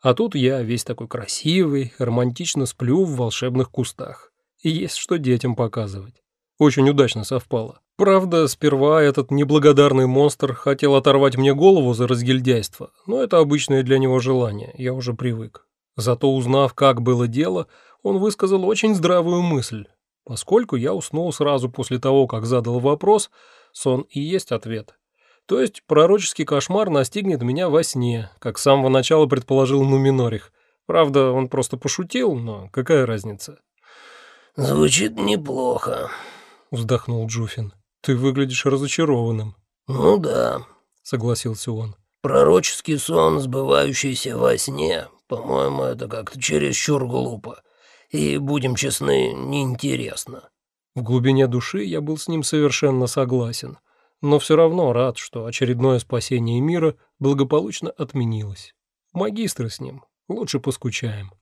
А тут я весь такой красивый, романтично сплю в волшебных кустах. И есть что детям показывать. Очень удачно совпало. Правда, сперва этот неблагодарный монстр хотел оторвать мне голову за разгильдяйство, но это обычное для него желание, я уже привык. Зато узнав, как было дело, он высказал очень здравую мысль. Поскольку я уснул сразу после того, как задал вопрос, сон и есть ответ. То есть пророческий кошмар настигнет меня во сне, как с самого начала предположил Нуминорих. Правда, он просто пошутил, но какая разница? «Звучит неплохо», — вздохнул Джуфин. «Ты выглядишь разочарованным». «Ну да», — согласился он. «Пророческий сон, сбывающийся во сне, по-моему, это как-то чересчур глупо. И, будем честны, неинтересно». В глубине души я был с ним совершенно согласен, но все равно рад, что очередное спасение мира благополучно отменилось. Магистры с ним, лучше поскучаем.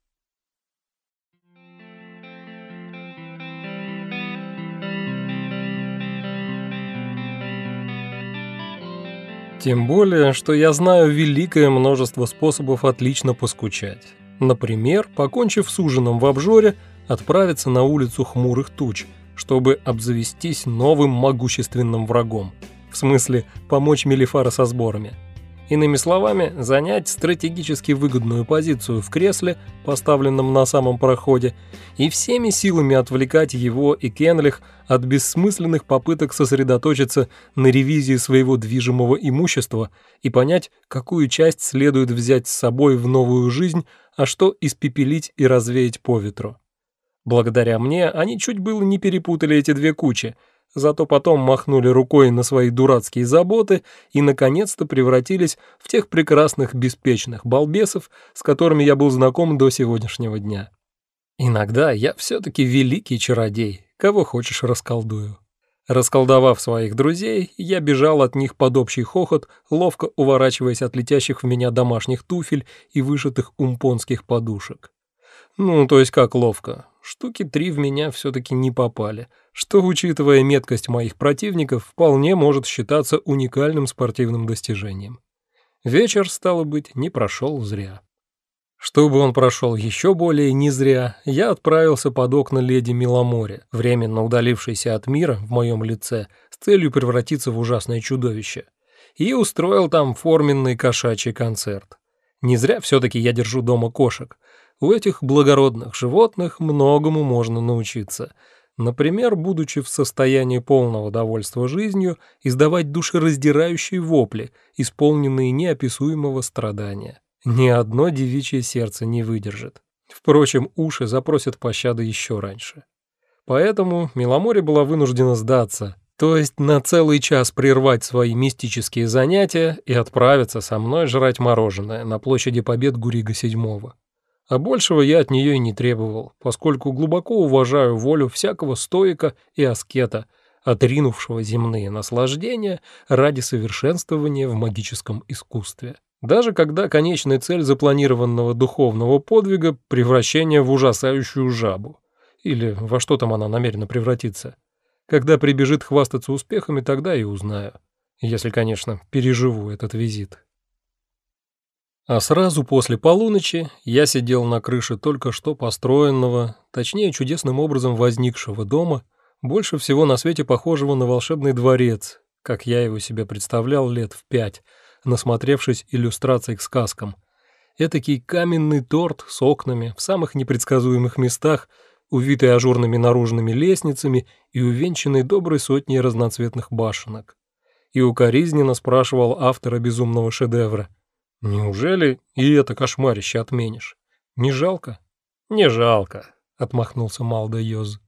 Тем более, что я знаю великое множество способов отлично поскучать. Например, покончив с ужином в обжоре, отправиться на улицу хмурых туч, чтобы обзавестись новым могущественным врагом. В смысле, помочь Мелифара со сборами – Иными словами, занять стратегически выгодную позицию в кресле, поставленном на самом проходе, и всеми силами отвлекать его и Кенлих от бессмысленных попыток сосредоточиться на ревизии своего движимого имущества и понять, какую часть следует взять с собой в новую жизнь, а что испепелить и развеять по ветру. Благодаря мне они чуть было не перепутали эти две кучи – зато потом махнули рукой на свои дурацкие заботы и, наконец-то, превратились в тех прекрасных беспечных балбесов, с которыми я был знаком до сегодняшнего дня. Иногда я все-таки великий чародей, кого хочешь расколдую. Расколдовав своих друзей, я бежал от них под общий хохот, ловко уворачиваясь от летящих в меня домашних туфель и вышитых умпонских подушек. Ну, то есть как ловко. Штуки три в меня все-таки не попали, что, учитывая меткость моих противников, вполне может считаться уникальным спортивным достижением. Вечер, стало быть, не прошел зря. Чтобы он прошел еще более не зря, я отправился под окна леди Миломоре, временно удалившейся от мира в моем лице, с целью превратиться в ужасное чудовище, и устроил там форменный кошачий концерт. Не зря все-таки я держу дома кошек. У этих благородных животных многому можно научиться — Например, будучи в состоянии полного довольства жизнью, издавать душераздирающие вопли, исполненные неописуемого страдания. Ни одно девичье сердце не выдержит. Впрочем, уши запросят пощады еще раньше. Поэтому Миломоре была вынуждена сдаться, то есть на целый час прервать свои мистические занятия и отправиться со мной жрать мороженое на площади Побед Гурига VII. А большего я от нее и не требовал, поскольку глубоко уважаю волю всякого стоика и аскета, отринувшего земные наслаждения ради совершенствования в магическом искусстве. Даже когда конечная цель запланированного духовного подвига — превращение в ужасающую жабу. Или во что там она намерена превратиться. Когда прибежит хвастаться успехами, тогда и узнаю. Если, конечно, переживу этот визит. А сразу после полуночи я сидел на крыше только что построенного, точнее чудесным образом возникшего дома, больше всего на свете похожего на волшебный дворец, как я его себе представлял лет в пять, насмотревшись иллюстраций к сказкам. Этакий каменный торт с окнами в самых непредсказуемых местах, увитый ажурными наружными лестницами и увенчанный доброй сотней разноцветных башенок. И укоризненно спрашивал автора безумного шедевра — Неужели и это кошмарище отменишь? Не жалко? Не жалко, отмахнулся Малда Йоз.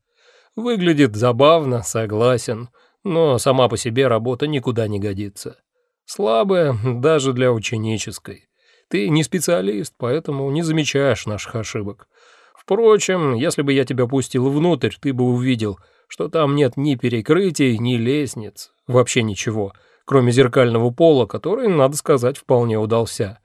Выглядит забавно, согласен, но сама по себе работа никуда не годится. Слабая даже для ученической. Ты не специалист, поэтому не замечаешь наших ошибок. Впрочем, если бы я тебя пустил внутрь, ты бы увидел, что там нет ни перекрытий, ни лестниц, вообще ничего — кроме зеркального пола, который, надо сказать, вполне удался.